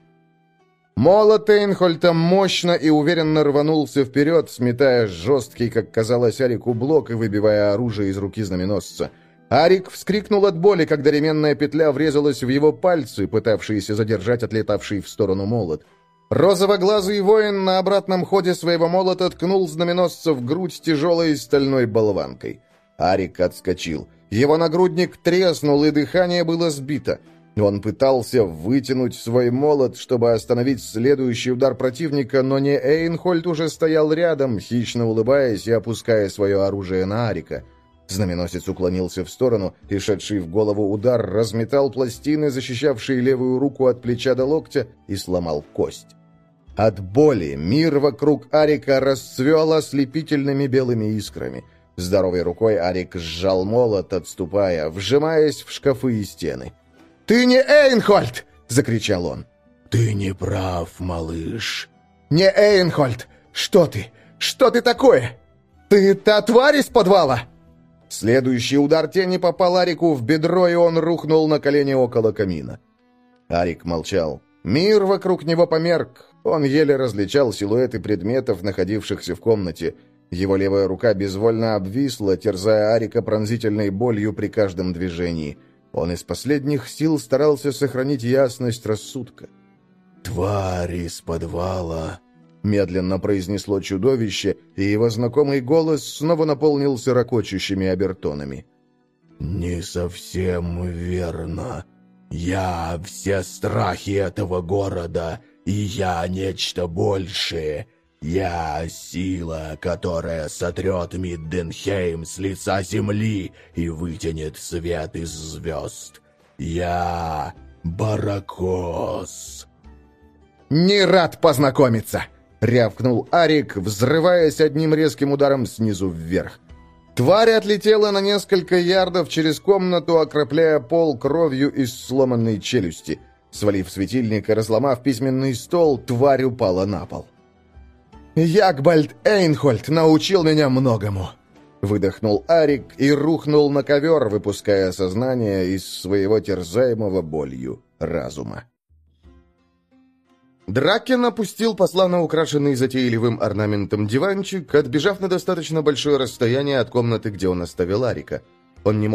Молот Эйнхольта мощно и уверенно рванулся вперед, сметая жесткий, как казалось Арику, блок и выбивая оружие из руки знаменосца. Арик вскрикнул от боли, когда ременная петля врезалась в его пальцы, пытавшиеся задержать отлетавший в сторону молот. Розовоглазый воин на обратном ходе своего молота ткнул знаменосца в грудь тяжелой стальной болванкой. Арик отскочил. Его нагрудник треснул, и дыхание было сбито. Он пытался вытянуть свой молот, чтобы остановить следующий удар противника, но не Эйнхольд уже стоял рядом, хищно улыбаясь и опуская свое оружие на Арика. Знаменосец уклонился в сторону, и шедший в голову удар разметал пластины, защищавшие левую руку от плеча до локтя, и сломал кость. От боли мир вокруг Арика расцвел ослепительными белыми искрами. Здоровой рукой Арик сжал молот, отступая, вжимаясь в шкафы и стены. «Ты не Эйнхольд!» — закричал он. «Ты не прав, малыш». «Не Эйнхольд! Что ты? Что ты такое? Ты та тварь из подвала?» Следующий удар тени попал Арику в бедро, и он рухнул на колени около камина. Арик молчал. Мир вокруг него померк. Он еле различал силуэты предметов, находившихся в комнате. Его левая рука безвольно обвисла, терзая Арика пронзительной болью при каждом движении. Он из последних сил старался сохранить ясность рассудка. «Тварь из подвала!» медленно произнесло чудовище, и его знакомый голос снова наполнился ракочущими обертонами. «Не совсем верно. Я все страхи этого города, и я нечто большее. Я сила, которая сотрет Мидденхейм с лица земли и вытянет свет из звезд. Я Баракос». «Не рад познакомиться!» — рявкнул Арик, взрываясь одним резким ударом снизу вверх. Тварь отлетела на несколько ярдов через комнату, окропляя пол кровью из сломанной челюсти. Свалив светильник и разломав письменный стол, тварь упала на пол. «Ягбальд Эйнхольд научил меня многому!» Выдохнул Арик и рухнул на ковер, выпуская сознание из своего терзаемого болью разума. Дракен опустил посла на украшенный затейливым орнаментом диванчик, отбежав на достаточно большое расстояние от комнаты, где он оставил Арика. Он не